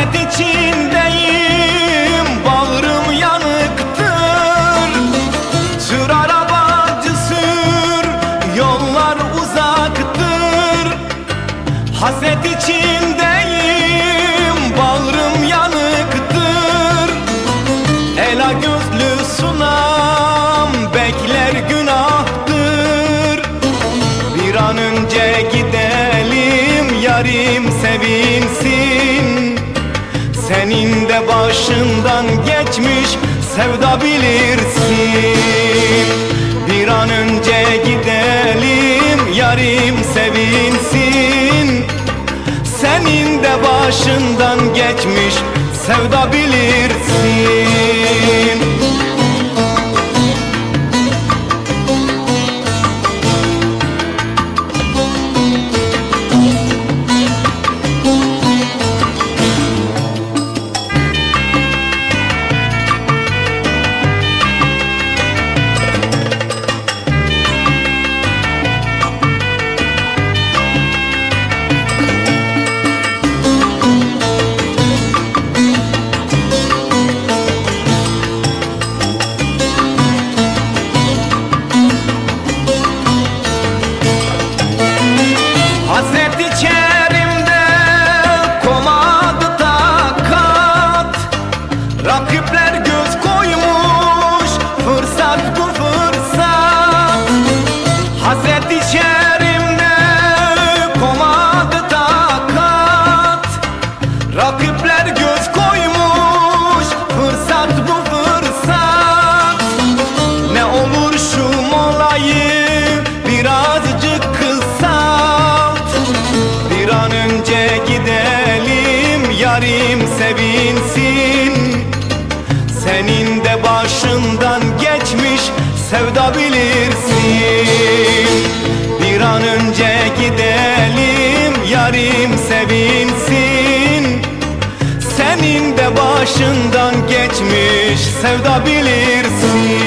Haset içindeyim bağrım yanıktır. Sür arabacı sür yollar uzaktır. Haset içindeyim bağrım yanıktır. Ela gözlü sunam bekler günahtır. Bir an önce gidelim yarim sevinsin Senin de başından geçmiş sevda bilirsin. Bir an önce gidelim yarim sevinsin. Senin de başından geçmiş sevda bilirsin Rakipler göz koymuş fırsat bu fırsat. Ne olur şu molayı birazcık kısalt Bir an önce gidelim yarim sevinsin. Senin de başından geçmiş sevda bilirsin. Bir an önce gidelim başından geçmiş. Sevda bilirsin